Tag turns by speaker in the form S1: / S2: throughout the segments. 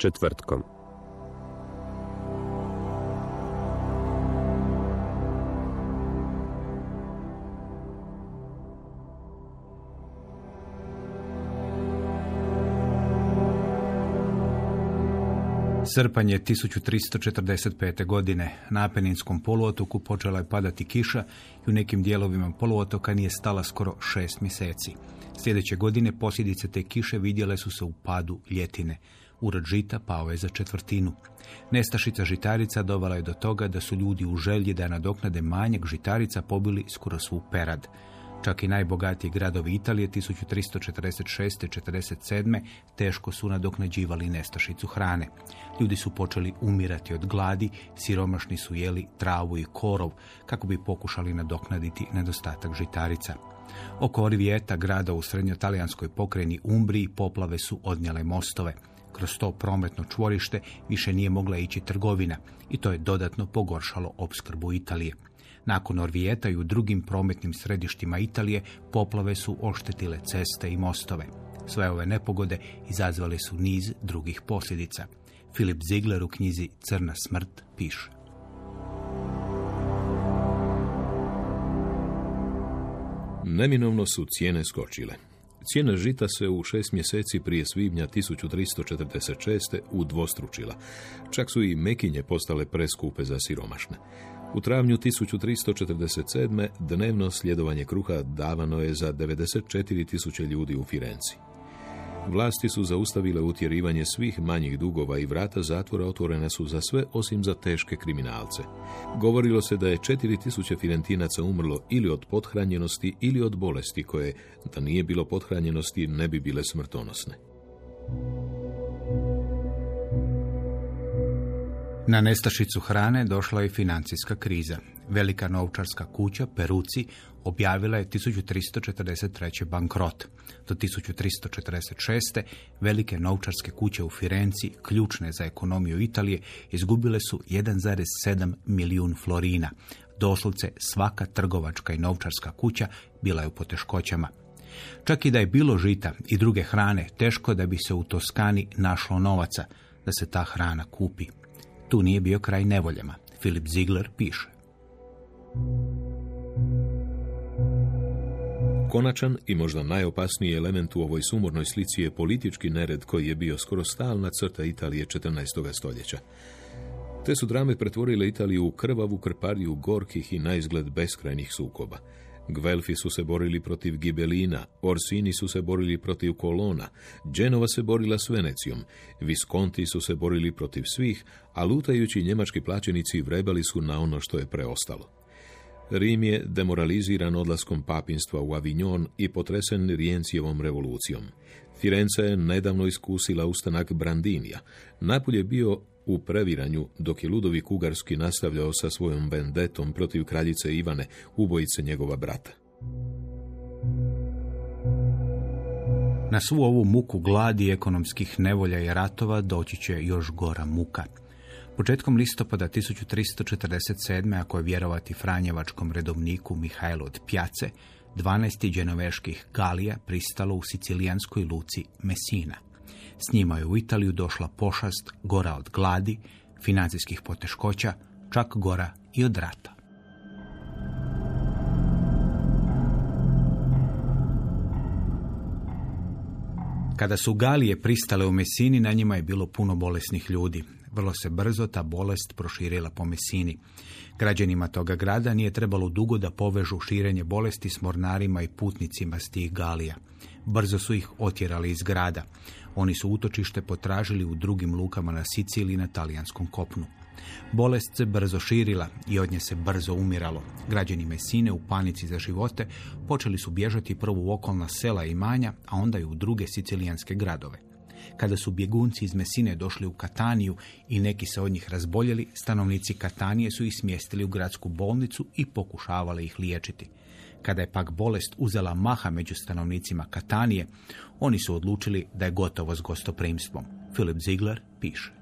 S1: Četvrtkom.
S2: Srpanj je 1345. godine. Na Apeninskom poluotoku počela je padati kiša i u nekim dijelovima poluotoka nije stala skoro šest mjeseci. Sljedeće godine posljedice te kiše vidjele su se u padu ljetine. Urod žita pao je za četvrtinu. Nestašica žitarica dovela je do toga da su ljudi u želji da nadoknade manjak žitarica pobili skoro svu perad. Čak i najbogatiji gradovi Italije 1346. i 47. teško su nadoknađivali nestašicu hrane. Ljudi su počeli umirati od gladi, siromašni su jeli travu i korov kako bi pokušali nadoknaditi nedostatak žitarica. Oko Orivijeta, grada u srednjotalijanskoj pokrajini Umbriji, poplave su odnjele mostove. Kroz to prometno čvorište više nije mogla ići trgovina i to je dodatno pogoršalo opskrbu Italije. Nakon Orvijeta i u drugim prometnim središtima Italije poplave su oštetile ceste i mostove. Sve ove nepogode izazvale su niz drugih posljedica. Filip Ziegler u knjizi Crna smrt piše.
S3: Neminovno su cijene skočile. Cijena žita se u šest mjeseci prije svibnja 1346. udvostručila. Čak su i mekinje postale preskupe za siromašne. U travnju 1347. dnevno sljedovanje kruha davano je za 94.000 ljudi u Firenci. Vlasti su zaustavile utjerivanje svih manjih dugova i vrata zatvora otvorena su za sve osim za teške kriminalce. Govorilo se da je 4000 Firentinaca umrlo ili od pothranjenosti ili od bolesti koje, da nije bilo pothranjenosti, ne bi bile smrtonosne.
S2: Na nestašicu hrane došla je financijska kriza. Velika novčarska kuća Peruci objavila je 1343. bankrot. Do 1346. velike novčarske kuće u Firenci, ključne za ekonomiju Italije, izgubile su 1,7 milijun florina. Doslovce svaka trgovačka i novčarska kuća bila je u poteškoćama. Čak i da je bilo žita i druge hrane, teško da bi se u Toskani našlo novaca da se ta hrana kupi. Tu nije bio kraj nevoljama. Filip Ziegler piše.
S3: Konačan i možda najopasniji element u ovoj sumornoj slici je politički nered koji je bio skoro stalna crta Italije 14. stoljeća. Te su drame pretvorile Italiju u krvavu krpariju gorkih i naizgled beskrajnih sukoba. Gvelfi su se borili protiv Gibelina, Orsini su se borili protiv Kolona, Dženova se borila s Venecijom, Visconti su se borili protiv svih, a lutajući njemački plaćenici vrebali su na ono što je preostalo. Rim je demoraliziran odlaskom papinstva u Avignon i potresen Rijencijevom revolucijom. Firenca je nedavno iskusila ustanak Brandinija. Napulj je bio u previranju, dok je Ludovik Ugarski nastavljao sa svojom vendetom protiv kraljice Ivane, ubojice njegova brata.
S2: Na svu ovu muku gladi ekonomskih nevolja i ratova doći će još gora muka. Početkom listopada 1347. ako je vjerovati Franjevačkom redovniku Mihajlu od Pjace, 12. dženoveških galija pristalo u sicilijanskoj luci Messina. S njima je u Italiju došla pošast gora od gladi, financijskih poteškoća, čak gora i od rata. Kada su Galije pristale u Mesini, na njima je bilo puno bolesnih ljudi. Vrlo se brzo ta bolest proširila po Mesini. Građanima toga grada nije trebalo dugo da povežu širenje bolesti s mornarima i putnicima s tih galija. Brzo su ih otjerali iz grada. Oni su utočište potražili u drugim lukama na Siciliji i na talijanskom kopnu. Bolest se brzo širila i od nje se brzo umiralo. Građani Mesine u panici za živote počeli su bježati prvo u okolna sela i manja, a onda i u druge sicilijanske gradove. Kada su bjegunci iz Mesine došli u Kataniju i neki se od njih razboljeli, stanovnici Katanije su ih smjestili u gradsku bolnicu i pokušavali ih liječiti. Kada je pak bolest uzela maha među stanovnicima Katanije, oni su odlučili da je gotovo s gostoprimstvom. Philip Ziegler piše.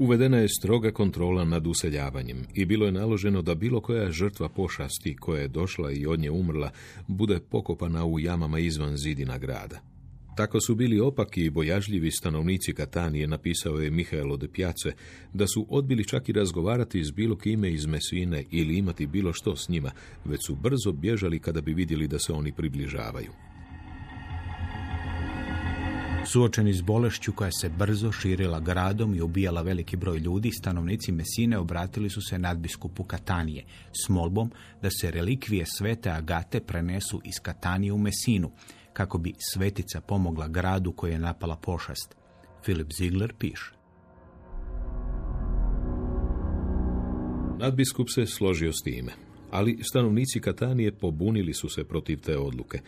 S3: Uvedena je stroga kontrola nad useljavanjem i bilo je naloženo da bilo koja žrtva pošasti koja je došla i od nje umrla bude pokopana u jamama izvan zidina grada. Tako su bili opaki i bojažljivi stanovnici Katanije, napisao je Mihaelo de Pjace, da su odbili čak i razgovarati s bilo kime iz Mesine ili imati bilo što s njima, već su brzo bježali kada bi vidjeli da se oni približavaju.
S2: Suočeni s bolešću koja se brzo širila gradom i ubijala veliki broj ljudi, stanovnici Mesine obratili su se nadbiskupu Katanije s molbom da se relikvije svete Agate prenesu iz Katanije u Mesinu, kako bi svetica pomogla gradu koji je napala pošast. Filip Ziegler piše.
S3: Nadbiskup se složio s time, ali stanovnici Katanije pobunili su se protiv te odluke.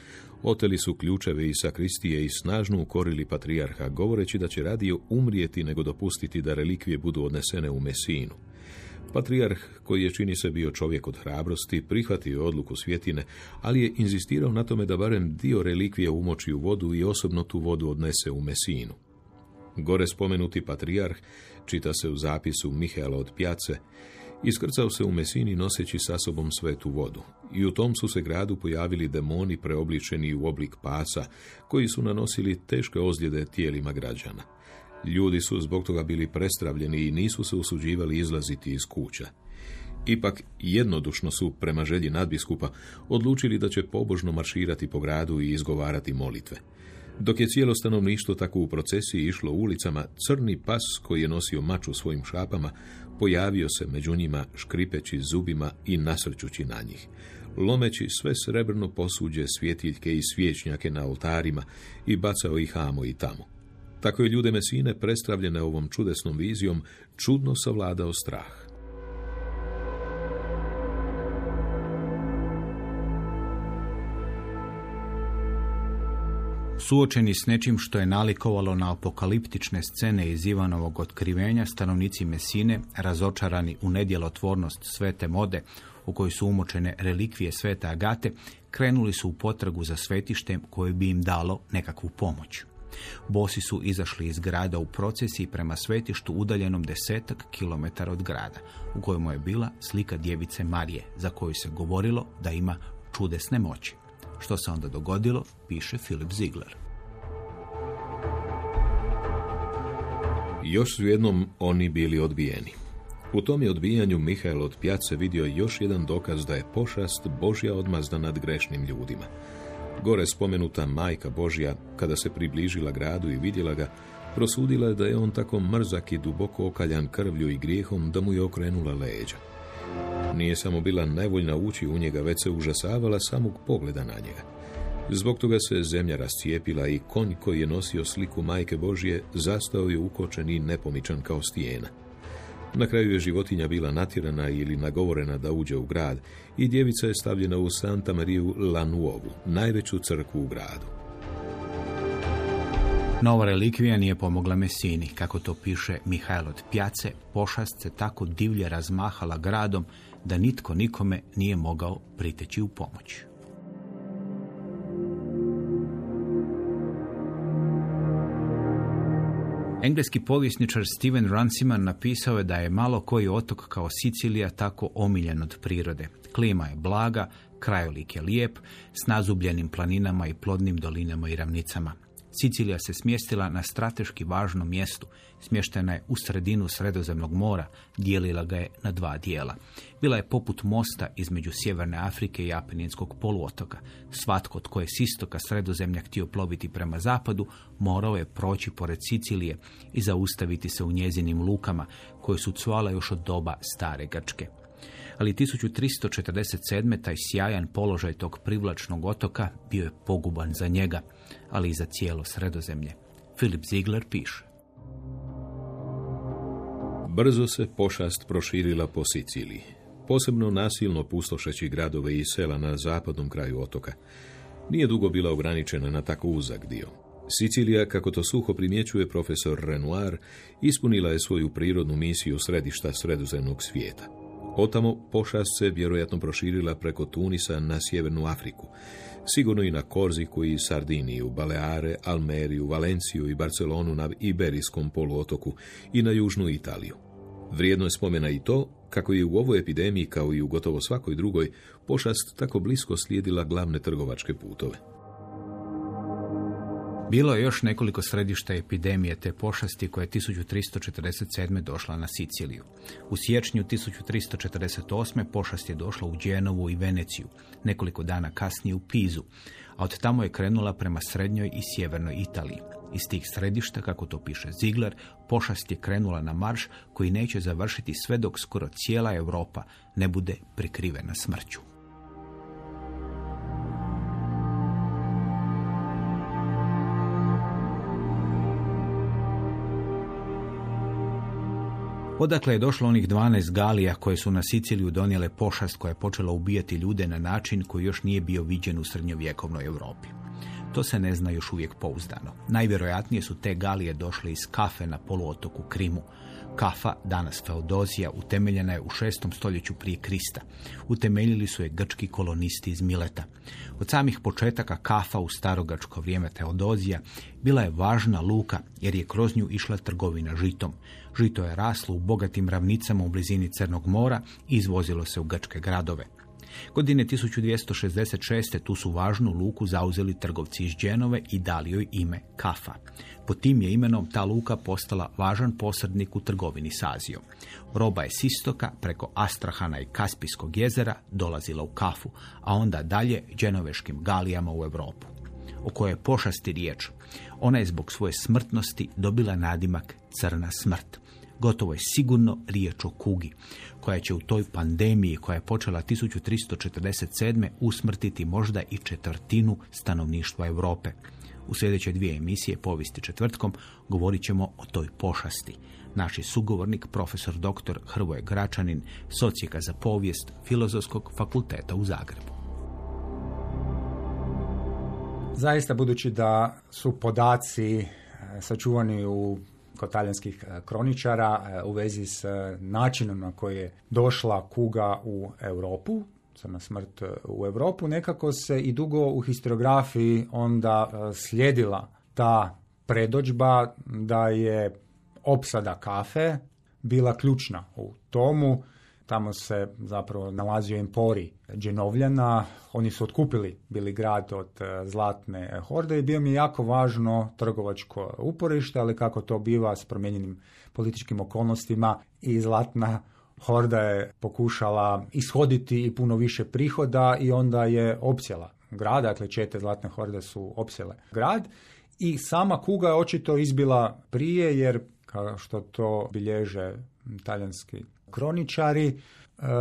S3: Oteli su ključeve iz sakristije i snažno ukorili patrijarha, govoreći da će radio umrijeti nego dopustiti da relikvije budu odnesene u Mesinu. Patrijarh, koji je čini se bio čovjek od hrabrosti, prihvatio odluku svjetine, ali je inzistirao na tome da barem dio relikvije umoči u vodu i osobno tu vodu odnese u Mesinu. Gore spomenuti patrijarh, čita se u zapisu Mihaela od Pjace, iskrcao se u Mesini noseći sa sobom svetu vodu. I u tom su se gradu pojavili demoni preobličeni u oblik pasa, koji su nanosili teške ozljede tijelima građana. Ljudi su zbog toga bili prestravljeni i nisu se usuđivali izlaziti iz kuća. Ipak jednodušno su, prema želji nadbiskupa, odlučili da će pobožno marširati po gradu i izgovarati molitve. Dok je cijelo stanovništvo tako u procesiji išlo ulicama, crni pas koji je nosio mač u svojim šapama pojavio se među njima škripeći zubima i nasrćući na njih, lomeći sve srebrno posuđe svjetiljke i svječnjake na oltarima i bacao ih amo i tamo. Tako je ljude Mesine, prestravljene ovom čudesnom vizijom, čudno savladao strah.
S2: Suočeni s nečim što je nalikovalo na apokaliptične scene iz Ivanovog otkrivenja, stanovnici Mesine, razočarani u nedjelotvornost svete mode, u kojoj su umočene relikvije svete Agate, krenuli su u potragu za svetištem koje bi im dalo nekakvu pomoć. Bosi su izašli iz grada u procesiji prema svetištu udaljenom desetak kilometara od grada, u kojemu je bila slika djevice Marije, za koju se govorilo da ima čudesne moći. Što se onda dogodilo, piše Filip Ziegler.
S3: Još su jednom oni bili odbijeni. U tom je odbijanju Mihael od Pjace vidio još jedan dokaz da je pošast Božja odmazda nad grešnim ljudima. Gore spomenuta majka Božja, kada se približila gradu i vidjela ga, prosudila je da je on tako mrzak i duboko okaljan krvlju i grijehom da mu je okrenula leđa. Nije samo bila nevoljna ući u njega, već se užasavala samog pogleda na njega. Zbog toga se zemlja rascijepila i konj koji je nosio sliku majke Božje zastao je ukočen i nepomičan kao stijena. Na kraju je životinja bila natjerana ili nagovorena da uđe u grad i djevica je stavljena u Santa Mariju Lanuovu, najveću crkvu u gradu.
S2: Nova relikvija nije pomogla Mesini, kako to piše Mihajl od Pjace, pošast se tako divlje razmahala gradom da nitko nikome nije mogao priteći u pomoć. Engleski povjesničar Steven Runciman napisao je da je malo koji otok kao Sicilija tako omiljen od prirode. Klima je blaga, krajolik je lijep, s nazubljenim planinama i plodnim dolinama i ravnicama. Sicilija se smjestila na strateški važnom mjestu. Smještena je u sredinu Sredozemnog mora, dijelila ga je na dva dijela. Bila je poput mosta između Sjeverne Afrike i Apeninskog poluotoka. Svatko tko je s istoka Sredozemlja htio ploviti prema zapadu, morao je proći pored Sicilije i zaustaviti se u njezinim lukama, koje su cvala još od doba stare Grčke ali 1347. taj sjajan položaj tog privlačnog otoka bio je poguban za njega, ali i za cijelo sredozemlje. Filip Ziegler piše.
S3: Brzo se pošast proširila po Siciliji, posebno nasilno pustošeći gradove i sela na zapadnom kraju otoka. Nije dugo bila ograničena na tako uzak dio. Sicilija, kako to suho primjećuje profesor Renoir, ispunila je svoju prirodnu misiju središta sredozemnog svijeta. Otamo pošast se vjerojatno proširila preko Tunisa na sjevernu Afriku. Sigurno i na Korziku i Sardiniju, Baleare, Almeriju, Valenciju i Barcelonu na Iberijskom poluotoku i na južnu Italiju. Vrijedno je spomena i to kako je u ovoj epidemiji, kao i u gotovo svakoj drugoj, pošast tako blisko slijedila glavne trgovačke putove.
S2: Bilo je još nekoliko središta epidemije te pošasti koja je 1347. došla na Siciliju. U siječnju 1348. pošast je došla u Dženovu i Veneciju, nekoliko dana kasnije u Pizu, a od tamo je krenula prema srednjoj i sjevernoj Italiji. Iz tih središta, kako to piše Ziegler, pošast je krenula na marš koji neće završiti sve dok skoro cijela Europa ne bude prikrivena smrću. Odakle je došlo onih 12 galija koje su na Siciliju donijele pošast koja je počela ubijati ljude na način koji još nije bio viđen u srednjovjekovnoj Europi. To se ne zna još uvijek pouzdano. Najvjerojatnije su te galije došle iz kafe na poluotoku Krimu. Kafa, danas Feodozija, utemeljena je u šestom stoljeću prije Krista. Utemeljili su je grčki kolonisti iz Mileta. Od samih početaka Kafa u starogačko vrijeme Teodozija bila je važna luka jer je kroz nju išla trgovina žitom. Žito je raslo u bogatim ravnicama u blizini Crnog mora i izvozilo se u grčke gradove. Godine 1266. tu su važnu luku zauzeli trgovci iz Dženove i dali joj ime Kafa. Po tim je imenom ta luka postala važan posrednik u trgovini s Azijom. Roba je s istoka preko Astrahana i Kaspijskog jezera dolazila u Kafu, a onda dalje dženoveškim galijama u Europu. O kojoj je pošasti riječ. Ona je zbog svoje smrtnosti dobila nadimak crna smrt. Gotovo je sigurno riječ o kugi, koja će u toj pandemiji koja je počela 1347. usmrtiti možda i četvrtinu stanovništva Europe. U sljedeće dvije emisije Povijesti četvrtkom govorit ćemo o toj pošasti. Naši sugovornik, profesor dr. Hrvoje Gračanin, socijeka za povijest Filozofskog fakulteta u Zagrebu.
S4: Zaista, budući da su podaci e, sačuvani u kod talijanskih e, kroničara e, u vezi s načinom na koji je došla kuga u Europu, na smrt u Europu, nekako se i dugo u historiografiji onda slijedila ta predođba da je opsada kafe bila ključna u tomu Tamo se zapravo nalazio empori Dženovljana. Oni su otkupili bili grad od e, Zlatne horde i bio mi je jako važno trgovačko uporište, ali kako to biva s promijenjenim političkim okolnostima i Zlatna horda je pokušala ishoditi i puno više prihoda i onda je opsjela grad, dakle čete Zlatne horde su opsjele grad i sama kuga je očito izbila prije jer kao što to bilježe talijanski kroničari, e,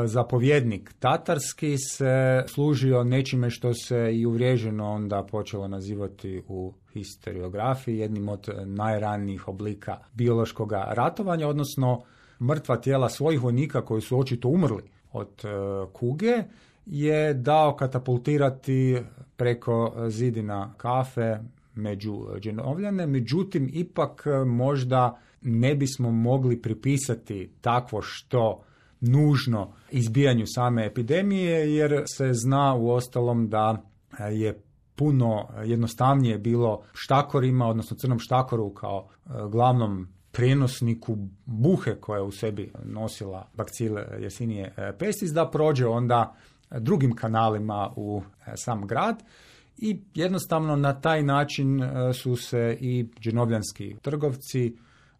S4: zapovjednik tatarski se služio nečime što se i uvriježeno onda počelo nazivati u historiografiji jednim od najranijih oblika biološkog ratovanja, odnosno mrtva tijela svojih vojnika koji su očito umrli od e, kuge je dao katapultirati preko zidina kafe među dženovljane, međutim ipak možda ne bismo mogli pripisati takvo što nužno izbijanju same epidemije jer se zna u ostalom da je puno jednostavnije bilo štakorima, odnosno crnom štakoru kao e, glavnom prijenosniku buhe koja je u sebi nosila bakcil jesinije pestis da prođe onda drugim kanalima u e, sam grad. I jednostavno na taj način e, su se i džinovljanski trgovci e,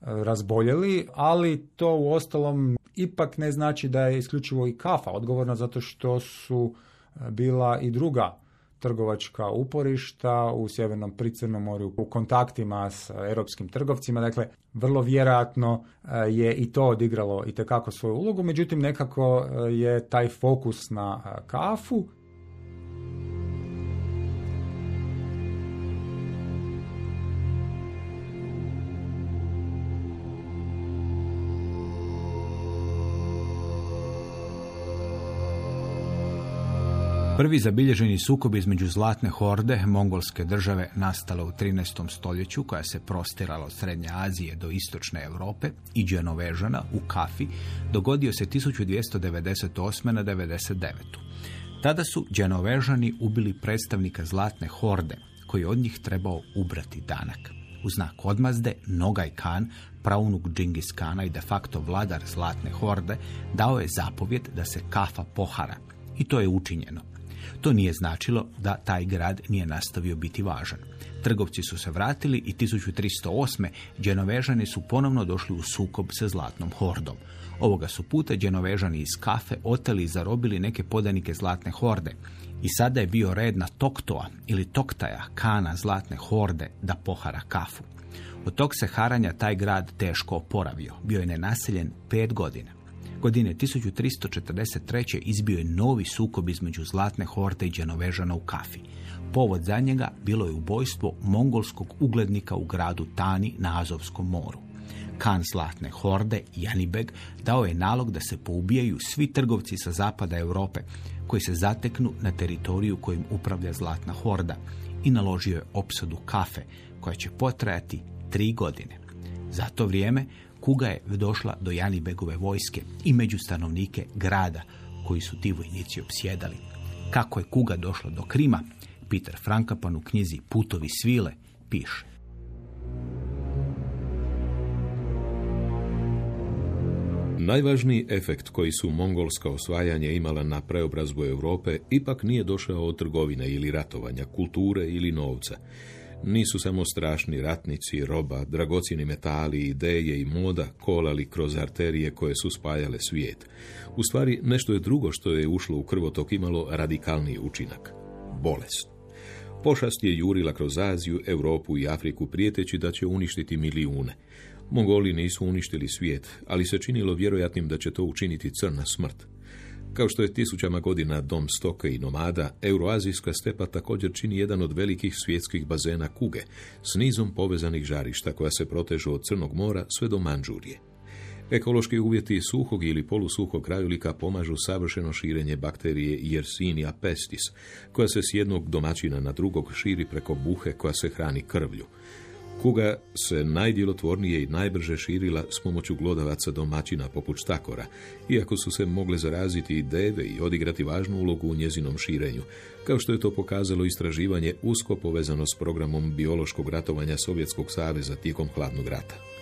S4: razboljeli, ali to u ostalom ipak ne znači da je isključivo i kafa odgovorna zato što su e, bila i druga trgovačka uporišta u Sjevernom Pricrnom moru u kontaktima s europskim trgovcima. Dakle, vrlo vjerojatno je i to odigralo i tekako svoju ulogu, međutim nekako je taj fokus na kafu
S2: Prvi zabilježeni sukob između zlatne horde mongolske države nastala u 13. stoljeću koja se prostirala od Srednje Azije do Istočne Europe i Dženovežana u Kafi dogodio se 1298. na 99. Tada su Dženovežani ubili predstavnika zlatne horde koji od njih trebao ubrati danak. U znak odmazde Nogaj Khan, praunuk Džingis Kana i de facto vladar zlatne horde, dao je zapovjed da se kafa pohara. I to je učinjeno. To nije značilo da taj grad nije nastavio biti važan. Trgovci su se vratili i 1308. Đenovežani su ponovno došli u sukob sa Zlatnom hordom. Ovoga su puta Đenovežani iz kafe oteli i zarobili neke podanike Zlatne horde. I sada je bio red na Toktoa ili Toktaja, kana Zlatne horde, da pohara kafu. Od tog se haranja taj grad teško oporavio. Bio je nenaseljen pet godina. Godine 1343. izbio je novi sukob između Zlatne horte i Đenovežana u Kafi. Povod za njega bilo je ubojstvo mongolskog uglednika u gradu Tani na Azovskom moru. Kan Zlatne horde, Janibeg, dao je nalog da se poubijaju svi trgovci sa zapada Europe koji se zateknu na teritoriju kojim upravlja Zlatna horda i naložio je opsadu kafe koja će potrajati tri godine. Za to vrijeme Kuga je došla do Janibegove vojske i među stanovnike grada koji su ti vojnici opsjedali. Kako je Kuga došla do Krima, Peter Frankapan u knjizi Putovi svile piše.
S3: Najvažniji efekt koji su mongolska osvajanja imala na preobrazbu Europe ipak nije došao od trgovine ili ratovanja, kulture ili novca nisu samo strašni ratnici, roba, dragocjeni metali, ideje i moda kolali kroz arterije koje su spajale svijet. U stvari, nešto je drugo što je ušlo u krvotok imalo radikalniji učinak. Bolest. Pošast je jurila kroz Aziju, Europu i Afriku prijeteći da će uništiti milijune. Mongoli nisu uništili svijet, ali se činilo vjerojatnim da će to učiniti crna smrt. Kao što je tisućama godina dom stoke i nomada, euroazijska stepa također čini jedan od velikih svjetskih bazena kuge, s nizom povezanih žarišta koja se protežu od Crnog mora sve do Manđurije. Ekološki uvjeti suhog ili polusuhog krajolika pomažu savršeno širenje bakterije Yersinia pestis, koja se s jednog domaćina na drugog širi preko buhe koja se hrani krvlju. Kuga se najdjelotvornije i najbrže širila s pomoću glodavaca domaćina poput štakora, iako su se mogle zaraziti i deve i odigrati važnu ulogu u njezinom širenju, kao što je to pokazalo istraživanje usko povezano s programom biološkog ratovanja Sovjetskog saveza tijekom hladnog rata.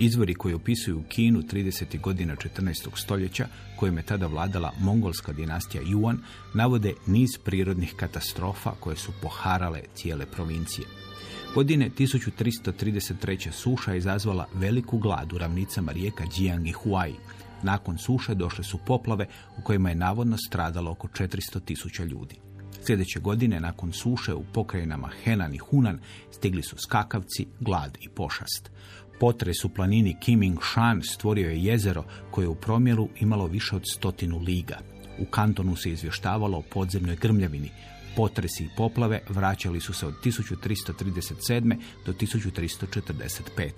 S2: Izvori koji opisuju Kinu 30. godina 14. stoljeća, kojim je tada vladala mongolska dinastija Yuan, navode niz prirodnih katastrofa koje su poharale cijele provincije. Godine 1333. suša je izazvala veliku glad u ravnicama rijeka Jiang i Huai. Nakon suše došle su poplave u kojima je navodno stradalo oko 400 tisuća ljudi. Sljedeće godine, nakon suše u pokrajinama Henan i Hunan, stigli su skakavci, glad i pošast. Potres u planini Kiming Shan stvorio je jezero koje u promjeru imalo više od stotinu liga. U kantonu se izvještavalo o podzemnoj grmljavini. Potresi i poplave vraćali su se od 1337. do 1345.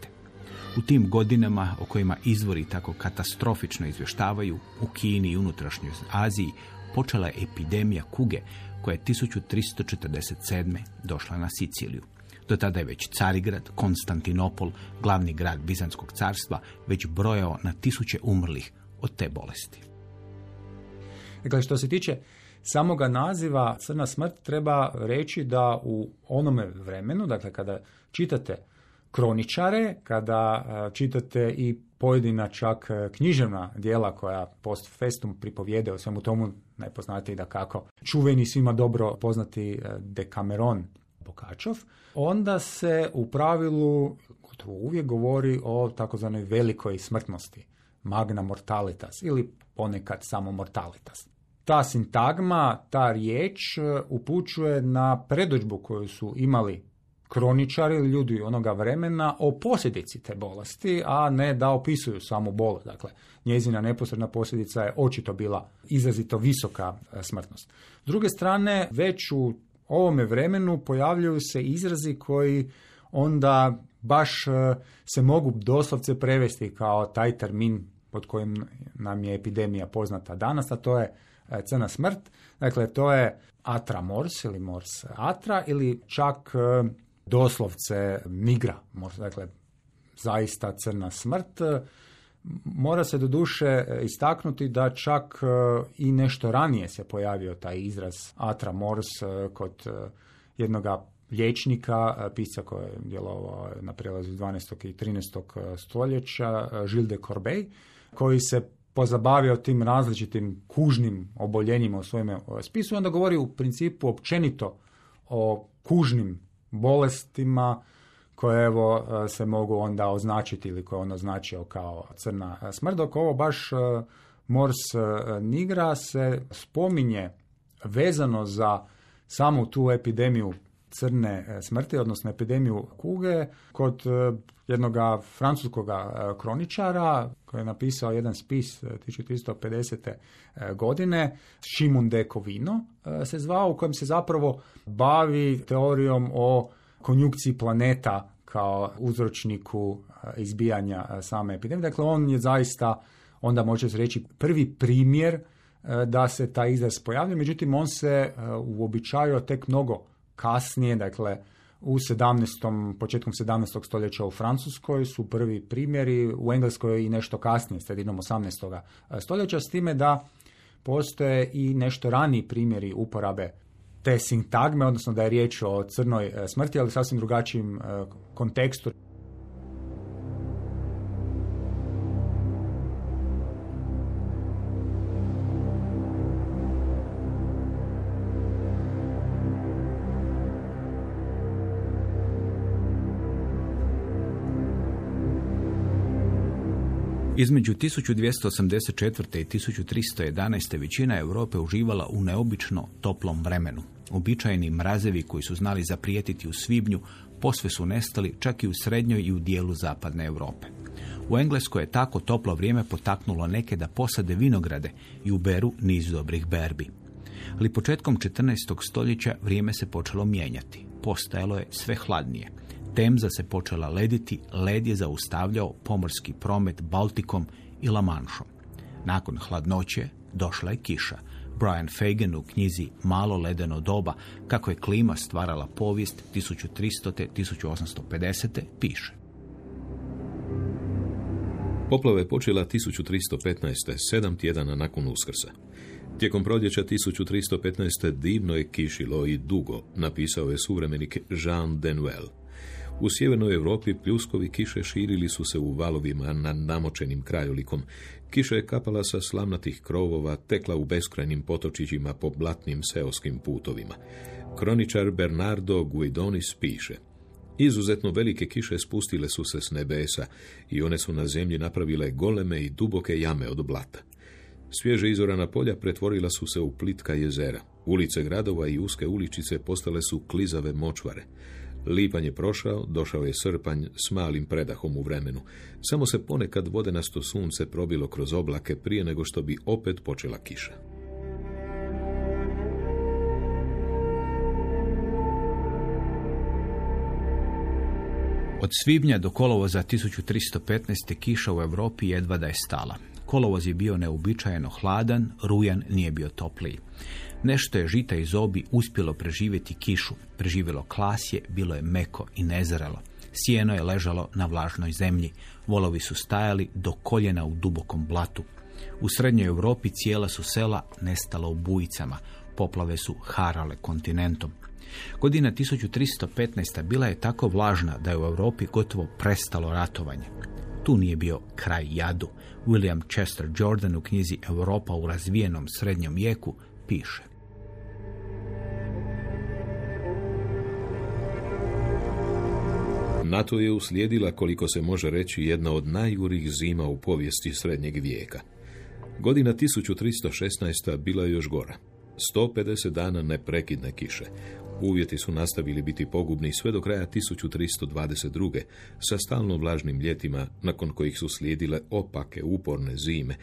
S2: U tim godinama o kojima izvori tako katastrofično izvještavaju u Kini i unutrašnjoj Aziji počela je epidemija kuge koja je 1347. došla na Siciliju. Do tada je već Carigrad, Konstantinopol, glavni grad Bizanskog carstva, već brojao na tisuće umrlih od te bolesti.
S4: Dakle, što se tiče samoga naziva crna smrt treba reći da u onome vremenu, dakle kada čitate kroničare, kada e, čitate i pojedina čak e, književna dijela koja post festum pripovijede o svemu tomu, najpoznatiji da kako čuveni svima dobro poznati e, Dekameron Bokačov, onda se u pravilu gotovo uvijek govori o takozvanoj velikoj smrtnosti, magna mortalitas ili ponekad samo mortalitas. Ta sintagma, ta riječ upućuje na predođbu koju su imali kroničari ili ljudi onoga vremena o posljedici te bolesti, a ne da opisuju samu bolest. Dakle, njezina neposredna posljedica je očito bila izrazito visoka e, smrtnost. S druge strane, već u ovome vremenu pojavljuju se izrazi koji onda baš e, se mogu doslovce prevesti kao taj termin pod kojim nam je epidemija poznata danas, a to je e, crna smrt. Dakle, to je atra mors ili mors atra ili čak doslovce migra, dakle zaista crna smrt. Mora se do duše istaknuti da čak e, i nešto ranije se pojavio taj izraz atra mors e, kod e, jednoga liječnika, pisca koji je djelovao na prijelazu 12. i 13. stoljeća, Gilles de Corbeil, koji se pozabavio tim različitim kužnim oboljenjima u svojem spisu onda govori u principu općenito o kužnim bolestima koje evo e, se mogu onda označiti ili koje on označio kao crna smrt, dok ovo baš e, Mors e, Nigra se spominje vezano za samu tu epidemiju crne smrti, odnosno epidemiju kuge, kod jednog francuskog kroničara koji je napisao jedan spis 1350. godine, Šimun de Covino se zvao, u kojem se zapravo bavi teorijom o konjukciji planeta kao uzročniku izbijanja same epidemije. Dakle, on je zaista, onda može se reći, prvi primjer da se taj izraz pojavlja, međutim, on se uobičajio tek mnogo kasnije, dakle, u 17. početkom 17. stoljeća u Francuskoj su prvi primjeri, u Engleskoj i nešto kasnije, sredinom 18. stoljeća, s time da postoje i nešto raniji primjeri uporabe te sintagme, odnosno da je riječ o crnoj e, smrti, ali sasvim drugačijim e, kontekstu.
S2: Između 1284. i 1311. većina Europe uživala u neobično toplom vremenu. Običajni mrazevi koji su znali zaprijetiti u svibnju posve su nestali čak i u srednjoj i u dijelu zapadne Europe. U Engleskoj je tako toplo vrijeme potaknulo neke da posade vinograde i uberu niz dobrih berbi. Ali početkom 14. stoljeća vrijeme se počelo mijenjati. Postajalo je sve hladnije. Temza se počela lediti, led je zaustavljao pomorski promet Baltikom i La Manšom. Nakon hladnoće došla je kiša. Brian Fagan u knjizi Malo ledeno doba, kako je klima stvarala povijest 1300. 1850. piše.
S3: Poplava je počela 1315. sedam tjedana nakon Uskrsa. Tijekom proljeća 1315. divno je kišilo i dugo, napisao je suvremenik Jean Denuel. U sjevernoj Europi pljuskovi kiše širili su se u valovima nad namočenim krajolikom. Kiša je kapala sa slamnatih krovova, tekla u beskrajnim potočićima po blatnim seoskim putovima. Kroničar Bernardo Guidonis piše Izuzetno velike kiše spustile su se s nebesa i one su na zemlji napravile goleme i duboke jame od blata. Svježe izorana polja pretvorila su se u plitka jezera. Ulice gradova i uske uličice postale su klizave močvare. Lipanj je prošao, došao je srpanj s malim predahom u vremenu. Samo se ponekad vodenasto sunce probilo kroz oblake prije nego što bi opet počela kiša.
S2: Od svibnja do kolovoza 1315. kiša u Europi jedva da je stala. Kolovoz je bio neobičajeno hladan, rujan nije bio topliji. Nešto je žita iz obi uspjelo preživjeti kišu. Preživjelo klasje, bilo je meko i nezrelo. Sijeno je ležalo na vlažnoj zemlji. Volovi su stajali do koljena u dubokom blatu. U srednjoj Europi cijela su sela nestala u bujicama. Poplave su harale kontinentom. Godina 1315. bila je tako vlažna da je u Europi gotovo prestalo ratovanje. Tu nije bio kraj jadu. William Chester Jordan u knjizi Europa u razvijenom srednjem vijeku piše.
S3: NATO je uslijedila, koliko se može reći, jedna od najgorih zima u povijesti srednjeg vijeka. Godina 1316. bila je još gora. 150 dana neprekidne kiše. Uvjeti su nastavili biti pogubni sve do kraja 1322. sa stalno vlažnim ljetima, nakon kojih su slijedile opake, uporne zime,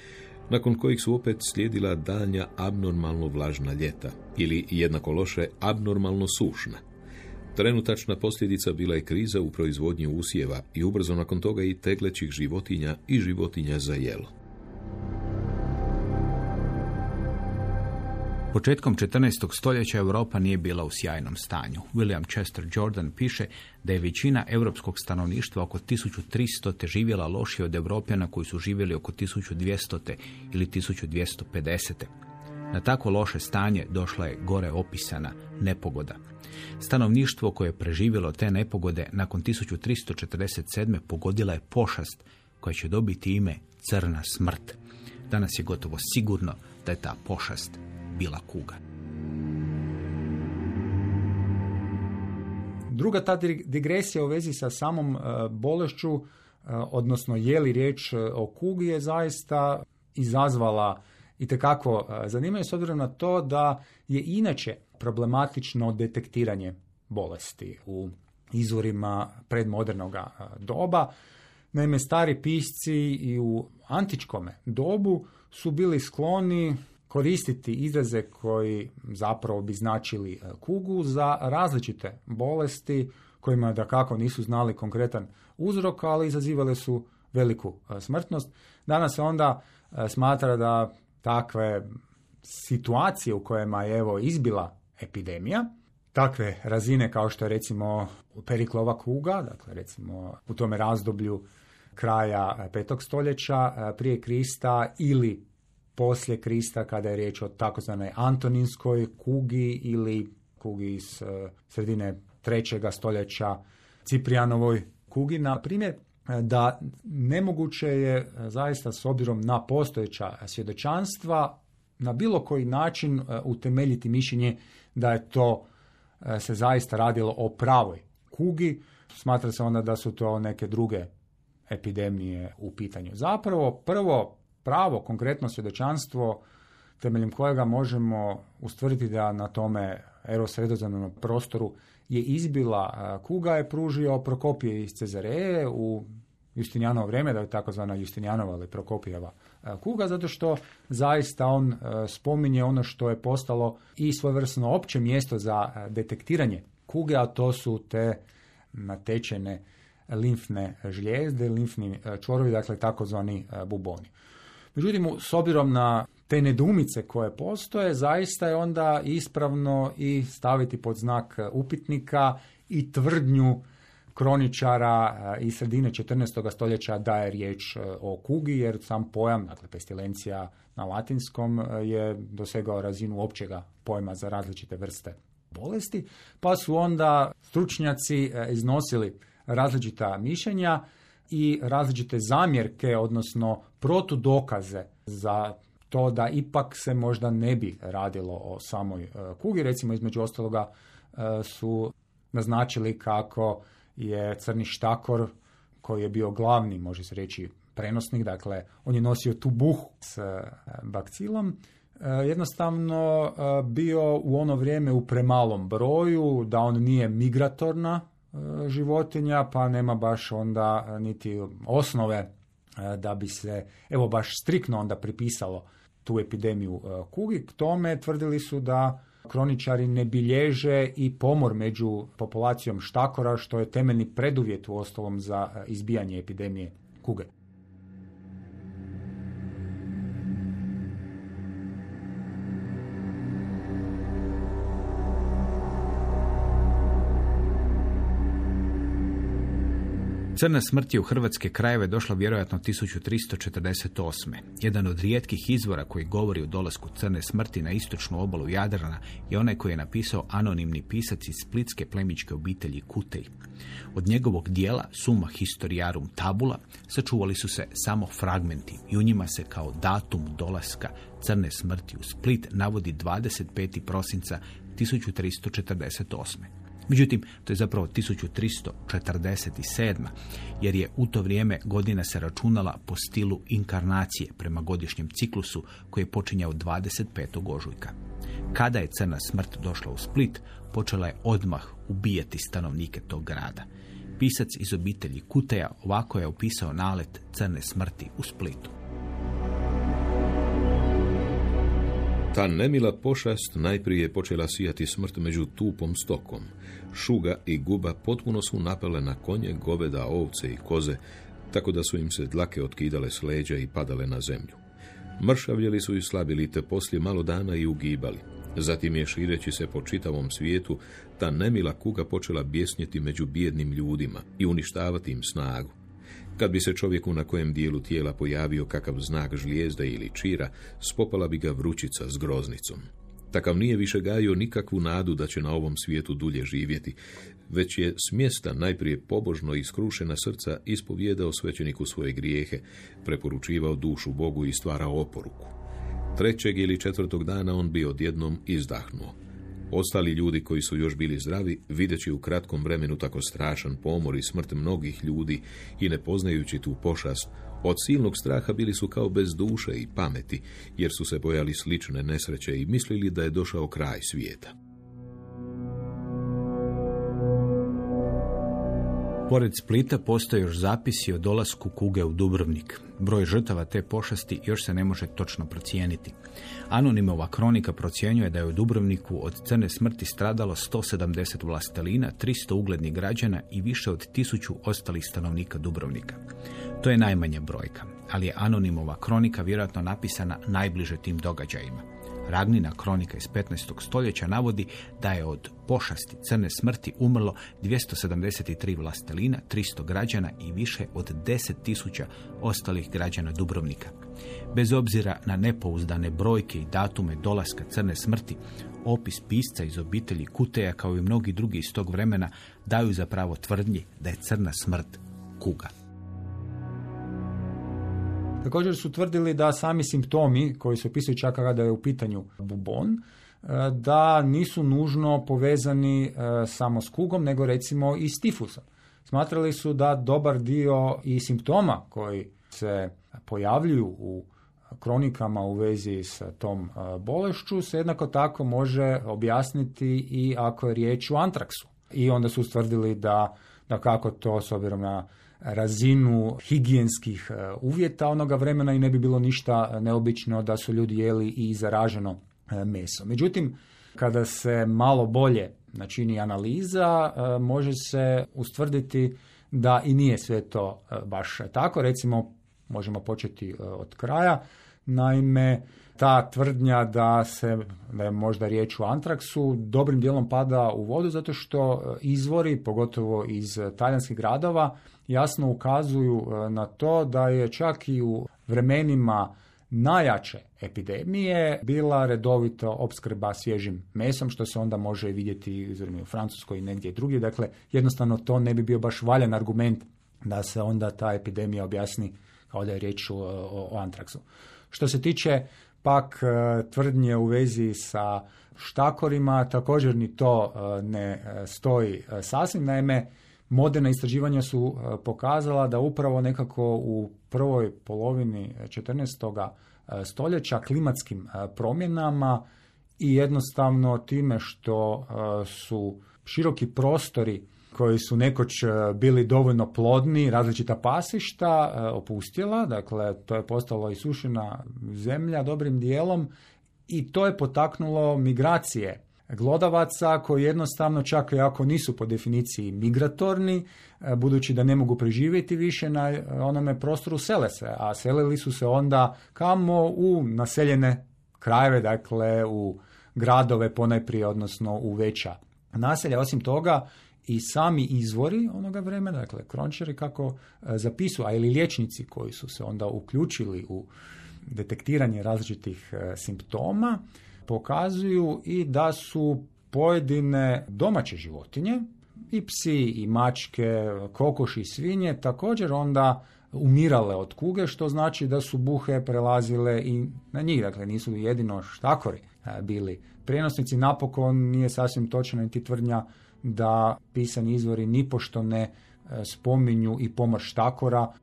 S3: nakon kojih su opet slijedila danja abnormalno vlažna ljeta ili jednako loše abnormalno sušna. Trenutačna posljedica bila je kriza u proizvodnji usjeva i ubrzo nakon toga i teglećih životinja i životinja za jelo.
S2: Početkom 14. stoljeća Europa nije bila u sjajnom stanju. William Chester Jordan piše da je većina europskog stanovništva oko 1300. te živjela lošije od Europljana koji su živjeli oko 1200. ili 1250. Na tako loše stanje došla je gore opisana nepogoda. Stanovništvo koje je preživjelo te nepogode nakon 1347. pogodila je pošast koja će dobiti ime crna smrt. Danas je gotovo sigurno da je ta pošast bila kuga.
S4: Druga ta digresija u vezi sa samom e, bolešću, e, odnosno je li riječ e, o kugi, je zaista izazvala i tekako zanimaju s obzirom na to da je inače problematično detektiranje bolesti u izvorima predmodernog doba. Naime, stari pisci i u antičkome dobu su bili skloni koristiti izraze koji zapravo bi značili e, kugu za različite bolesti kojima da kako nisu znali konkretan uzrok, ali izazivale su veliku e, smrtnost. Danas se onda e, smatra da takve situacije u kojima je evo izbila epidemija, takve razine kao što je recimo periklova kuga, dakle recimo u tome razdoblju kraja petog stoljeća prije Krista ili poslije Krista kada je riječ o takozvanoj Antoninskoj kugi ili kugi iz e, sredine trećega stoljeća Ciprijanovoj kugi. Na primjer, e, da nemoguće je e, zaista s obzirom na postojeća svjedočanstva na bilo koji način utemeljiti mišljenje da je to se zaista radilo o pravoj kugi. Smatra se onda da su to neke druge epidemije u pitanju. Zapravo, prvo pravo, konkretno svjedočanstvo temeljem kojega možemo ustvrditi da na tome eurosredozemnom prostoru je izbila kuga je pružio Prokopije iz Cezareje u Justinijanovo vrijeme, da je takozvana Justinijanova ili Prokopijeva kuga, zato što zaista on spominje ono što je postalo i svojevrsno opće mjesto za detektiranje kuge, a to su te natečene limfne žlijezde, limfni čvorovi, dakle takozvani buboni. Međutim, s obzirom na te nedumice koje postoje, zaista je onda ispravno i staviti pod znak upitnika i tvrdnju kroničara eh, iz sredine 14. stoljeća da je riječ eh, o kugi, jer sam pojam, dakle pestilencija na latinskom, je dosegao razinu općega pojma za različite vrste bolesti, pa su onda stručnjaci iznosili različita mišljenja i različite zamjerke, odnosno protudokaze za to da ipak se možda ne bi radilo o samoj e, kugi. Recimo, između ostaloga e, su naznačili kako je crni štakor, koji je bio glavni, može se reći, prenosnik, dakle, on je nosio tu buh s e, bakcilom, jednostavno bio u ono vrijeme u premalom broju, da on nije migratorna životinja, pa nema baš onda niti osnove e, da bi se, evo baš striktno onda pripisalo tu epidemiju e, kugi. K tome tvrdili su da kroničari ne bilježe i pomor među populacijom štakora, što je temeljni preduvjet u ostalom za e, izbijanje epidemije kuge.
S2: Crna smrt je u hrvatske krajeve došla vjerojatno 1348. Jedan od rijetkih izvora koji govori o dolasku crne smrti na istočnu obalu Jadrana je onaj koji je napisao anonimni pisac iz splitske plemičke obitelji Kutej. Od njegovog dijela Suma Historiarum Tabula sačuvali su se samo fragmenti i u njima se kao datum dolaska crne smrti u Split navodi 25. prosinca 1348. Međutim, to je zapravo 1347. jer je u to vrijeme godina se računala po stilu inkarnacije prema godišnjem ciklusu koji je počinjao 25. ožujka. Kada je crna smrt došla u Split, počela je odmah ubijati stanovnike tog grada. Pisac iz obitelji Kuteja ovako je opisao nalet crne smrti u Splitu.
S3: Ta nemila pošast najprije je počela sijati smrt među tupom stokom. Šuga i guba potpuno su napale na konje, goveda, ovce i koze, tako da su im se dlake otkidale s leđa i padale na zemlju. Mršavljeli su i slabili, te poslije malo dana i ugibali. Zatim je šireći se po čitavom svijetu, ta nemila kuga počela bjesnjeti među bijednim ljudima i uništavati im snagu. Kad bi se čovjeku na kojem dijelu tijela pojavio kakav znak žlijezda ili čira, spopala bi ga vrućica s groznicom. Takav nije više gajio nikakvu nadu da će na ovom svijetu dulje živjeti, već je s mjesta najprije pobožno i skrušena srca ispovjedao svećeniku svoje grijehe, preporučivao dušu Bogu i stvarao oporuku. Trećeg ili četvrtog dana on bi odjednom izdahnuo. Ostali ljudi koji su još bili zdravi, videći u kratkom vremenu tako strašan pomor i smrt mnogih ljudi i ne poznajući tu pošast, od silnog straha bili su kao bez duše i pameti, jer su se bojali slične nesreće i mislili da je došao kraj svijeta.
S2: Pored Splita postoje još zapisi o dolasku kuge u Dubrovnik. Broj žrtava te pošasti još se ne može točno procijeniti. Anonimova kronika procjenjuje da je u Dubrovniku od crne smrti stradalo 170 vlastelina, 300 uglednih građana i više od tisuću ostalih stanovnika Dubrovnika. To je najmanja brojka, ali je anonimova kronika vjerojatno napisana najbliže tim događajima. Ragnina kronika iz 15. stoljeća navodi da je od pošasti crne smrti umrlo 273 vlastelina, 300 građana i više od 10.000 ostalih građana Dubrovnika. Bez obzira na nepouzdane brojke i datume dolaska crne smrti, opis pisca iz obitelji Kuteja kao i mnogi drugi iz tog vremena daju zapravo tvrdnji da je crna smrt kuga.
S4: Također su tvrdili da sami simptomi koji se opisuju čak kada je u pitanju bubon, e, da nisu nužno povezani e, samo s kugom, nego recimo i s tifusom. Smatrali su da dobar dio i simptoma koji se pojavljuju u kronikama u vezi s tom e, bolešću se jednako tako može objasniti i ako je riječ o antraksu. I onda su ustvrdili da, da kako to s obzirom na razinu higijenskih e, uvjeta onoga vremena i ne bi bilo ništa neobično da su ljudi jeli i zaraženo e, meso. Međutim, kada se malo bolje načini analiza, e, može se ustvrditi da i nije sve to baš tako. Recimo, možemo početi od kraja. Naime, ta tvrdnja da se da je možda riječ o antraksu dobrim dijelom pada u vodu zato što izvori, pogotovo iz talijanskih gradova, jasno ukazuju e, na to da je čak i u vremenima najjače epidemije bila redovito opskrba svježim mesom, što se onda može vidjeti u Francuskoj i negdje drugdje. Dakle, jednostavno to ne bi bio baš valjan argument da se onda ta epidemija objasni kao da je riječ o, o, antraksu. Što se tiče pak e, tvrdnje u vezi sa štakorima, također ni to e, ne stoji sasvim. Naime, Moderna istraživanja su e, pokazala da upravo nekako u prvoj polovini 14. E, stoljeća klimatskim e, promjenama i jednostavno time što su široki prostori koji su nekoć bili dovoljno plodni, različita pasišta opustila, dakle to je postalo i sušena zemlja dobrim dijelom i to je potaknulo migracije glodavaca koji jednostavno čak i ako nisu po definiciji migratorni, e, budući da ne mogu preživjeti više na e, onome prostoru, sele se, a selili su se onda kamo u naseljene krajeve, dakle u gradove ponajprije, odnosno u veća naselja. Osim toga, i sami izvori onoga vremena, dakle krončari kako e, zapisuju, a ili liječnici koji su se onda uključili u detektiranje različitih e, simptoma, pokazuju i da su pojedine domaće životinje, i psi, i mačke, kokoši i svinje, također onda umirale od kuge, što znači da su buhe prelazile i na njih, dakle nisu jedino štakori e, bili prijenosnici. Napokon nije sasvim točna niti tvrdnja da pisani izvori nipošto ne e, spominju i pomor štakora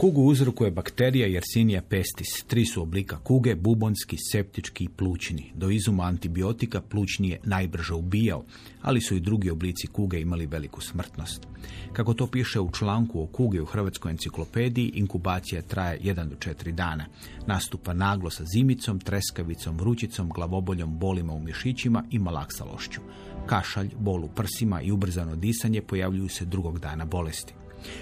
S2: Kugu uzrokuje bakterija Yersinia pestis. Tri su oblika kuge, bubonski, septički i plućni. Do izuma antibiotika plućni je najbrže ubijao, ali su i drugi oblici kuge imali veliku smrtnost. Kako to piše u članku o kuge u Hrvatskoj enciklopediji, inkubacija traje 1 do 4 dana. Nastupa naglo sa zimicom, treskavicom, ručicom, glavoboljom, bolima u mišićima i malaksalošću. Kašalj, bol u prsima i ubrzano disanje pojavljuju se drugog dana bolesti.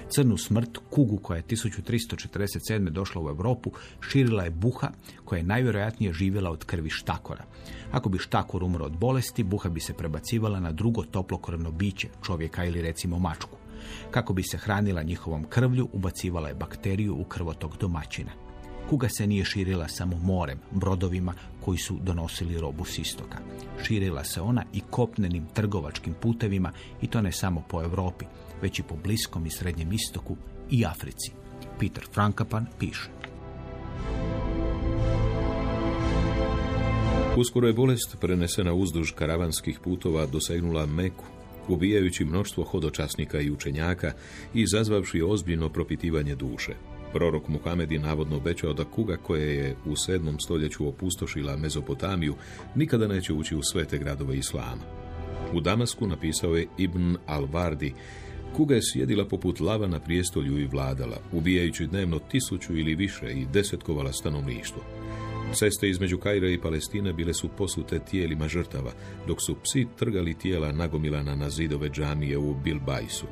S2: Crnu smrt, kugu koja je 1347. došla u Europu, širila je buha koja je najvjerojatnije živjela od krvi štakora. Ako bi štakor umro od bolesti, buha bi se prebacivala na drugo toplokrvno biće, čovjeka ili recimo mačku. Kako bi se hranila njihovom krvlju, ubacivala je bakteriju u krvotog domaćina. Kuga se nije širila samo morem, brodovima koji su donosili robu s istoka. Širila se ona i kopnenim trgovačkim putevima i to ne samo po Europi, već i po Bliskom i Srednjem istoku i Africi. Peter Frankapan piše.
S3: Uskoro je bolest prenesena uzduž karavanskih putova dosegnula Meku, ubijajući mnoštvo hodočasnika i učenjaka i izazvavši ozbiljno propitivanje duše. Prorok Muhamed je navodno obećao da kuga koja je u 7. stoljeću opustošila Mezopotamiju nikada neće ući u sve te gradove Islama. U Damasku napisao je Ibn al-Vardi Kuga je sjedila poput lava na prijestolju i vladala, ubijajući dnevno tisuću ili više i desetkovala stanovništvo. Ceste između Kajra i Palestine bile su posute tijelima žrtava, dok su psi trgali tijela nagomilana na zidove džamije u Bilbajsu.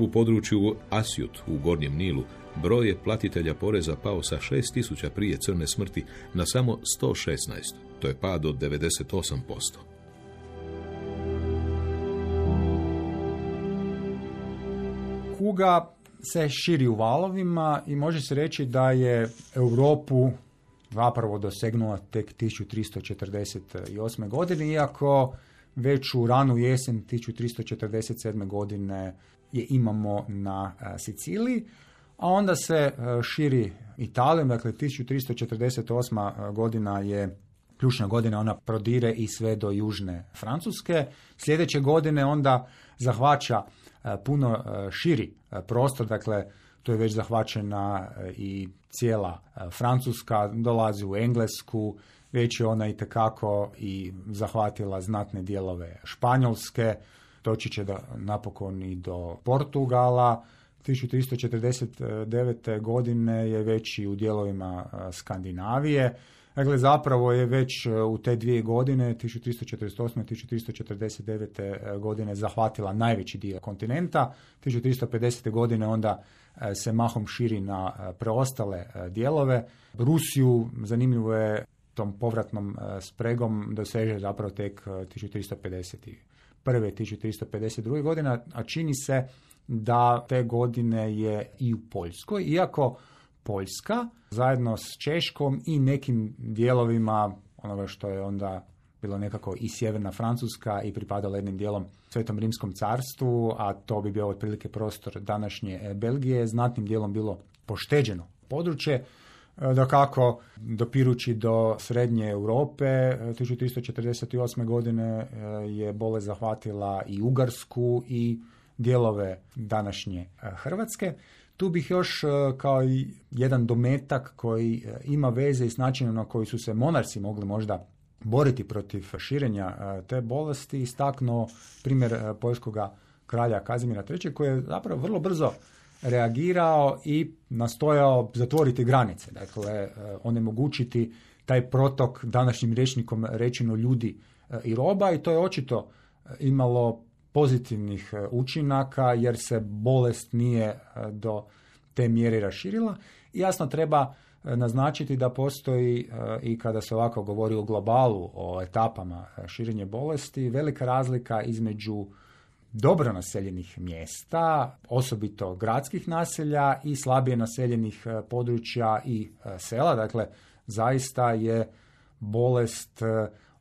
S3: U području Asjut u Gornjem Nilu broj je platitelja poreza pao sa 6000 prije crne smrti na samo 116, to je pad od 98%.
S4: kuga se širi u valovima i može se reći da je Europu zapravo dosegnula tek 1348. godine, iako već u ranu jesen 1347. godine je imamo na e, Siciliji, a onda se e, širi Italijom, dakle 1348. godina je ključna godina, ona prodire i sve do južne Francuske. Sljedeće godine onda zahvaća E, puno e, širi e, prostor, dakle to je već zahvaćena i cijela Francuska, dolazi u Englesku, već je ona i tekako i zahvatila znatne dijelove Španjolske, doći će da napokon i do Portugala, 1349. godine je već i u dijelovima Skandinavije, Dakle, zapravo je već e, u te dvije godine, 1348. i 1349. E, godine, zahvatila najveći dio kontinenta. 1350. godine onda e, se mahom širi na preostale dijelove. Rusiju, zanimljivo je, tom povratnom spregom doseže zapravo tek 1351. 1352. godine, a čini se da te godine je i u Poljskoj, iako Poljska zajedno s Češkom i nekim dijelovima onoga što je onda bilo nekako i sjeverna Francuska i pripadalo jednim dijelom Svetom Rimskom carstvu, a to bi bio otprilike prostor današnje e, Belgije, znatnim dijelom bilo pošteđeno područje, e, da kako dopirući do srednje Europe 1348. E, godine je bole zahvatila i Ugarsku i dijelove današnje Hrvatske. Tu bih još e, kao i jedan dometak koji e, ima veze i s načinom na koji su se monarci mogli možda boriti protiv širenja e, te bolesti, istaknuo primjer poljskoga kralja Kazimira III. koji je zapravo vrlo brzo reagirao i nastojao zatvoriti granice, dakle onemogućiti taj protok današnjim rečnikom rečeno ljudi i roba i to je očito imalo pozitivnih e, učinaka jer se bolest nije e, do te mjere raširila. Jasno treba e, naznačiti da postoji i kada se ovako govori o globalu, o etapama e, širenja bolesti, velika razlika između dobro naseljenih mjesta, osobito gradskih naselja i slabije naseljenih područja i sela. Dakle, zaista je bolest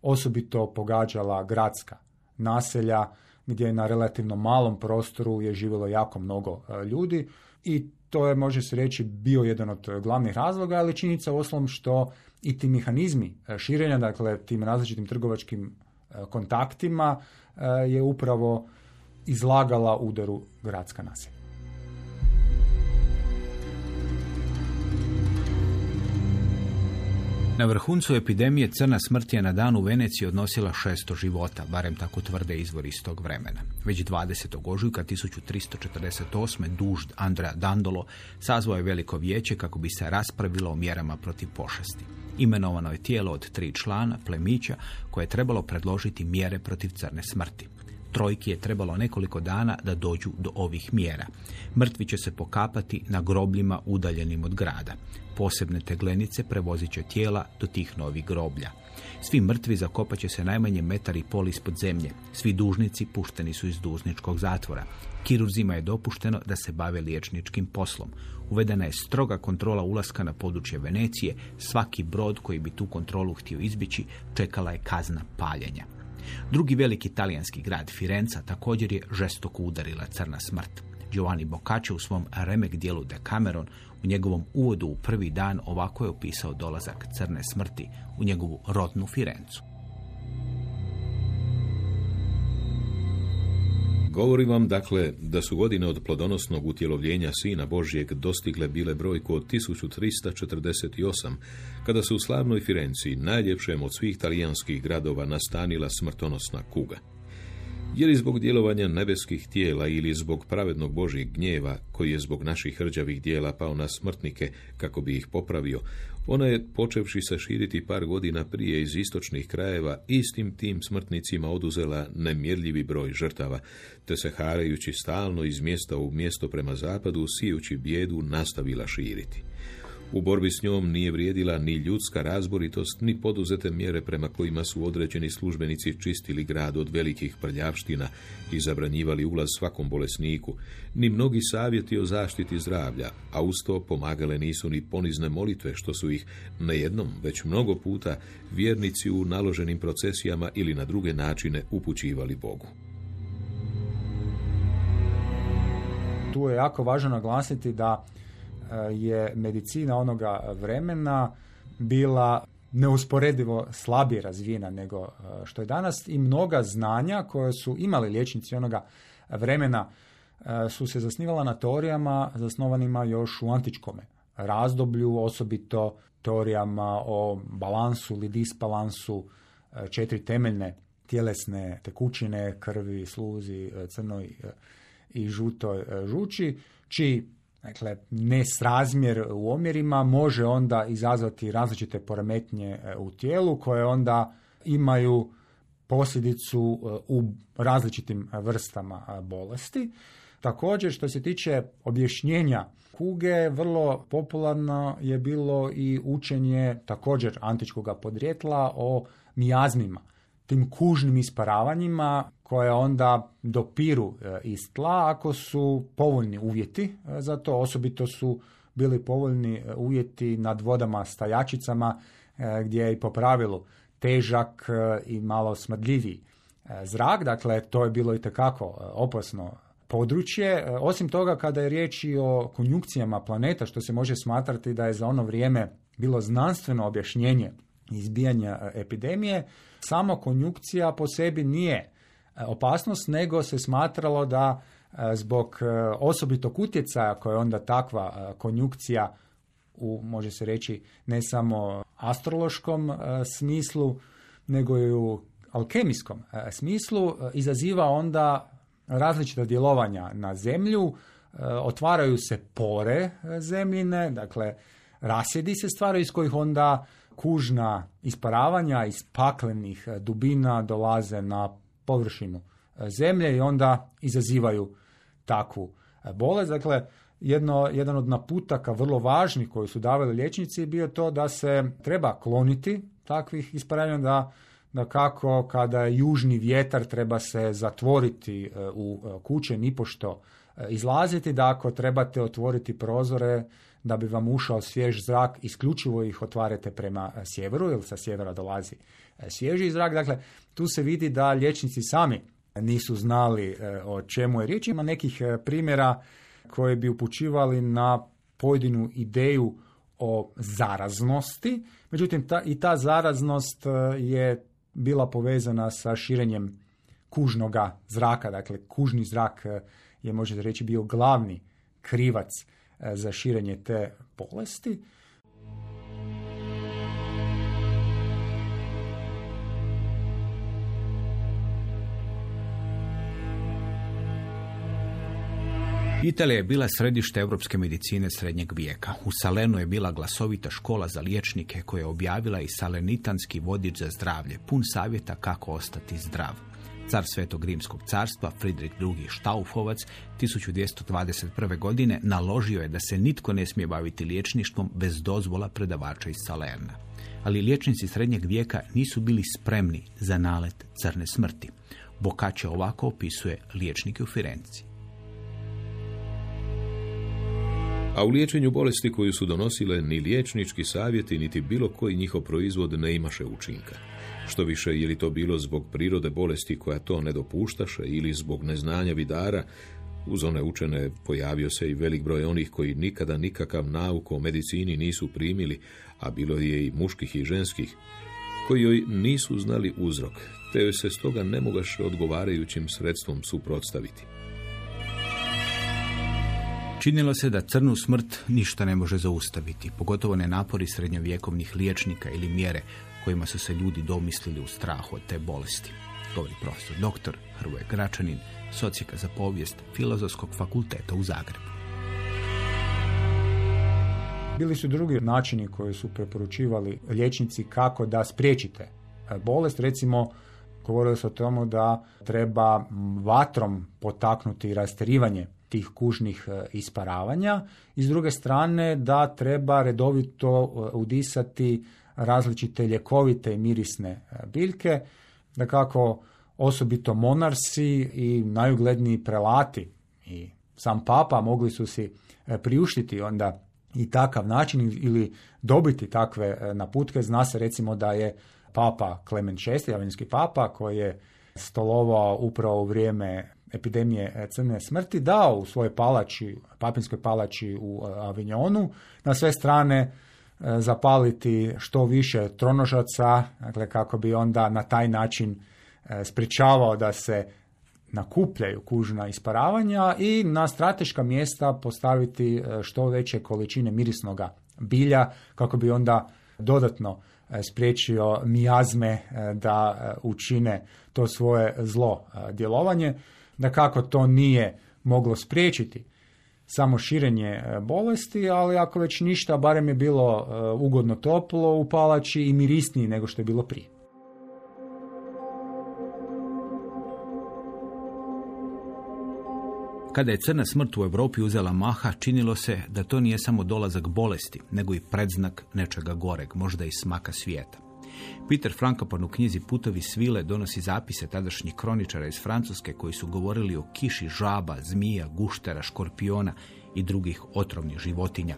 S4: osobito pogađala gradska naselja gdje na relativno malom prostoru je živjelo jako mnogo ljudi i to je, može se reći, bio jedan od glavnih razloga, ali činjenica u osnovom što i ti mehanizmi e, širenja, dakle tim različitim trgovačkim e, kontaktima e, je upravo izlagala udaru gradska naselja.
S2: Na vrhuncu epidemije crna smrt je na dan u Veneciji odnosila 600 života, barem tako tvrde izvori iz tog vremena. Već 20. ožujka 1348. dužd Andrea Dandolo sazvao je veliko vijeće kako bi se raspravilo o mjerama protiv pošasti. Imenovano je tijelo od tri člana, plemića, koje je trebalo predložiti mjere protiv crne smrti. Trojki je trebalo nekoliko dana da dođu do ovih mjera. Mrtvi će se pokapati na grobljima udaljenim od grada. Posebne teglenice prevozit će tijela do tih novih groblja. Svi mrtvi zakopat će se najmanje metar i pol ispod zemlje. Svi dužnici pušteni su iz dužničkog zatvora. Kirurzima je dopušteno da se bave liječničkim poslom. Uvedena je stroga kontrola ulaska na područje Venecije. Svaki brod koji bi tu kontrolu htio izbjeći čekala je kazna paljenja. Drugi veliki talijanski grad, Firenca, također je žestoko udarila crna smrt. Giovanni Boccaccio u svom remek dijelu Decameron u njegovom uvodu u prvi dan ovako je opisao dolazak crne smrti u njegovu rodnu Firencu.
S3: Govori vam dakle da su godine od plodonosnog utjelovljenja Sina Božjeg dostigle bile brojku od 1348, kada se u slavnoj Firenciji, najljepšem od svih talijanskih gradova, nastanila smrtonosna kuga. Je li zbog djelovanja nebeskih tijela ili zbog pravednog Božjeg gnjeva, koji je zbog naših hrđavih dijela pao na smrtnike kako bi ih popravio, ona je, počevši se širiti par godina prije iz istočnih krajeva, istim tim smrtnicima oduzela nemjerljivi broj žrtava, te se harajući stalno iz mjesta u mjesto prema zapadu, sijući bijedu, nastavila širiti. U borbi s njom nije vrijedila ni ljudska razboritost, ni poduzete mjere prema kojima su određeni službenici čistili grad od velikih prljavština i zabranjivali ulaz svakom bolesniku, ni mnogi savjeti o zaštiti zdravlja, a uz to pomagale nisu ni ponizne molitve, što su ih ne jednom, već mnogo puta vjernici u naloženim procesijama ili na druge načine upućivali Bogu.
S4: Tu je jako važno naglasiti da je medicina onoga vremena bila neusporedivo slabije razvijena nego e, što je danas i mnoga znanja koje su imali liječnici onoga vremena e, su se zasnivala na teorijama zasnovanima još u antičkome razdoblju, osobito teorijama o balansu ili disbalansu četiri temeljne tjelesne tekućine, krvi, sluzi, crnoj i žutoj žuči, čiji Dakle, nesrazmjer u omjerima može onda izazvati različite poremetnje e, u tijelu koje onda imaju posljedicu e, u različitim vrstama bolesti. Također, što se tiče objašnjenja kuge, vrlo popularno je bilo i učenje također antičkoga podrijetla o mijazmima, tim kužnim isparavanjima koje onda dopiru e, iz tla ako su povoljni uvjeti e, za to. Osobito su bili povoljni e, uvjeti nad vodama stajačicama gdje je i po pravilu težak i malo smrdljiviji zrak. Dakle, to je bilo i tekako opasno područje. Osim toga, kada je riječ i o konjukcijama planeta, što se može smatrati da je za ono vrijeme bilo znanstveno objašnjenje izbijanja epidemije, samo konjukcija po sebi nije opasnost, nego se smatralo da e, zbog e, osobitog utjecaja koje onda takva konjukcija u, može se reći, ne samo astrološkom smislu, nego i u alkemijskom smislu, izaziva onda različita djelovanja na zemlju, otvaraju se pore zemljine, dakle rasjedi se stvaraju iz kojih onda kužna isparavanja iz paklenih dubina dolaze na površinu e, zemlje i onda izazivaju takvu e, bolest. Dakle, jedno, jedan od naputaka vrlo važnih koji su davali liječnici je bio to da se treba kloniti takvih isparavanja, da, da kako kada je južni vjetar treba se zatvoriti e, u kuće, nipošto izlaziti, da ako trebate otvoriti prozore da bi vam ušao svjež zrak, isključivo ih otvarate prema sjeveru, jer sa sjevera dolazi svježi zrak. Dakle, tu se vidi da liječnici sami nisu znali o čemu je riječ. Ima nekih primjera koje bi upućivali na pojedinu ideju o zaraznosti. Međutim, ta, i ta zaraznost je bila povezana sa širenjem kužnoga zraka. Dakle, kužni zrak je, možete reći, bio glavni krivac za širenje te bolesti.
S2: Italija je bila središte europske medicine srednjeg vijeka. U Salenu je bila glasovita škola za liječnike koja je objavila i salenitanski vodič za zdravlje, pun savjeta kako ostati zdrav. Car Svetog Rimskog carstva, Friedrich II. Štaufovac, 1221. godine naložio je da se nitko ne smije baviti liječništvom bez dozvola predavača iz Salerna. Ali liječnici srednjeg vijeka nisu bili spremni za nalet crne smrti. Bokače ovako opisuje liječnike u Firenci.
S3: A u liječenju bolesti koju su donosile ni liječnički savjeti, niti bilo koji njihov proizvod ne imaše učinka. Što više, je li to bilo zbog prirode bolesti koja to ne dopuštaše ili zbog neznanja vidara, uz one učene pojavio se i velik broj onih koji nikada nikakav nauk o medicini nisu primili, a bilo je i muških i ženskih, koji joj nisu znali uzrok, te joj se stoga ne mogaše odgovarajućim sredstvom suprotstaviti.
S2: Činilo se da crnu smrt ništa ne može zaustaviti, pogotovo ne napori srednjovjekovnih liječnika ili mjere kojima su se ljudi domislili u strahu od te bolesti. Govori profesor doktor Hrvoje Gračanin, socijaka za povijest Filozofskog fakulteta u Zagrebu.
S4: Bili su drugi načini koji su preporučivali liječnici kako da spriječite bolest. Recimo, govorilo se o tomu da treba vatrom potaknuti rasterivanje tih kužnih e, isparavanja i s druge strane da treba redovito e, udisati različite ljekovite i mirisne e, biljke, da kako osobito monarsi i najugledniji prelati i sam papa mogli su si priuštiti onda i takav način ili dobiti takve naputke. Zna se recimo da je papa Klemen VI, javinski papa, koji je stolovao upravo u vrijeme epidemije e, crne smrti dao u svojoj palači, papinskoj palači u e, Avignonu na sve strane e, zapaliti što više tronožaca, dakle kako bi onda na taj način sprečavao da se nakupljaju kužna isparavanja i na strateška mjesta postaviti što veće količine mirisnoga bilja kako bi onda dodatno spriječio mijazme da učine to svoje zlo djelovanje da kako to nije moglo spriječiti samo širenje e, bolesti, ali ako već ništa, barem je bilo e, ugodno toplo u palači i mirisniji nego što je bilo prije.
S2: Kada je crna smrt u Europi uzela maha, činilo se da to nije samo dolazak bolesti, nego i predznak nečega goreg, možda i smaka svijeta. Peter Frankopan u knjizi Putovi svile donosi zapise tadašnjih kroničara iz Francuske koji su govorili o kiši žaba, zmija, guštera, škorpiona i drugih otrovnih životinja.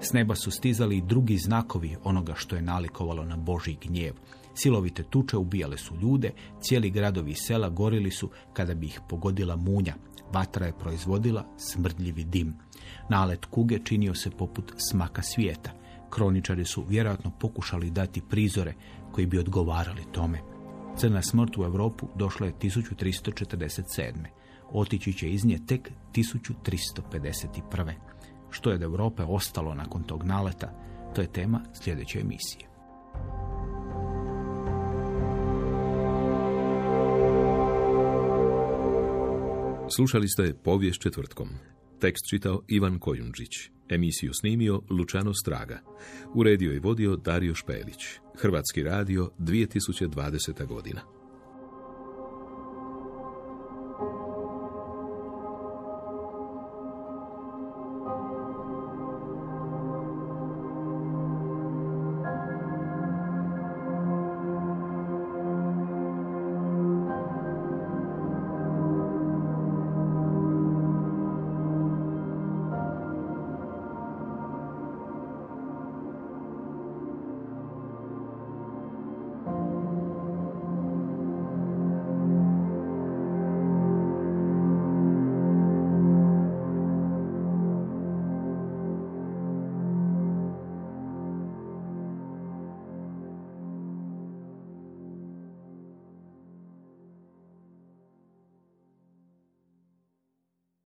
S2: S neba su stizali i drugi znakovi onoga što je nalikovalo na Božji gnjev. Silovite tuče ubijale su ljude, cijeli gradovi i sela gorili su kada bi ih pogodila munja. Vatra je proizvodila smrdljivi dim. Nalet kuge činio se poput smaka svijeta. Kroničari su vjerojatno pokušali dati prizore koji bi odgovarali tome. Crna smrt u Europu došla je 1347. Otići će iz nje tek 1351. Što je od Europe ostalo nakon tog naleta, to je tema sljedeće emisije.
S3: Slušali ste povijest četvrtkom. Tekst čitao Ivan Kojundžić. Emisiju snimio Lučano Straga. Uredio i vodio Dario Špelić. Hrvatski radio 2020. godina.